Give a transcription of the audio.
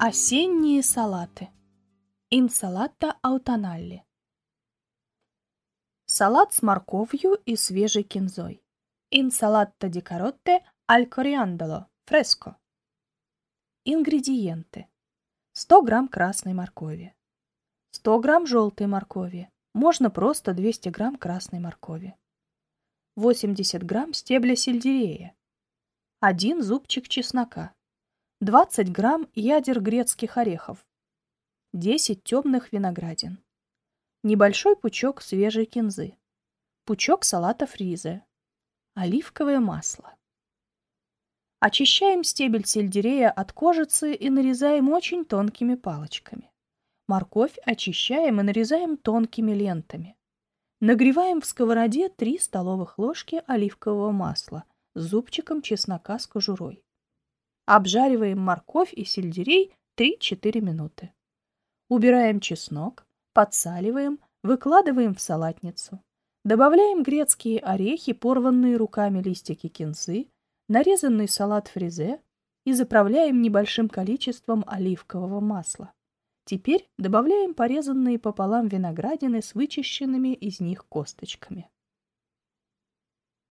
Осенние салаты. Инсалата аутаналли. Салат с морковью и свежей кинзой. Инсалатта ди каротте аль кориандоло, фреско. Ингредиенты. 100 грамм красной моркови. 100 грамм желтой моркови. Можно просто 200 грамм красной моркови. 80 грамм стебля сельдерея. 1 зубчик чеснока. 20 грамм ядер грецких орехов, 10 темных виноградин, небольшой пучок свежей кинзы, пучок салата фризе, оливковое масло. Очищаем стебель сельдерея от кожицы и нарезаем очень тонкими палочками. Морковь очищаем и нарезаем тонкими лентами. Нагреваем в сковороде 3 столовых ложки оливкового масла с зубчиком чеснока с кожурой. Обжариваем морковь и сельдерей 3-4 минуты. Убираем чеснок, подсаливаем, выкладываем в салатницу. Добавляем грецкие орехи, порванные руками листики кинзы, нарезанный салат фризе и заправляем небольшим количеством оливкового масла. Теперь добавляем порезанные пополам виноградины с вычищенными из них косточками.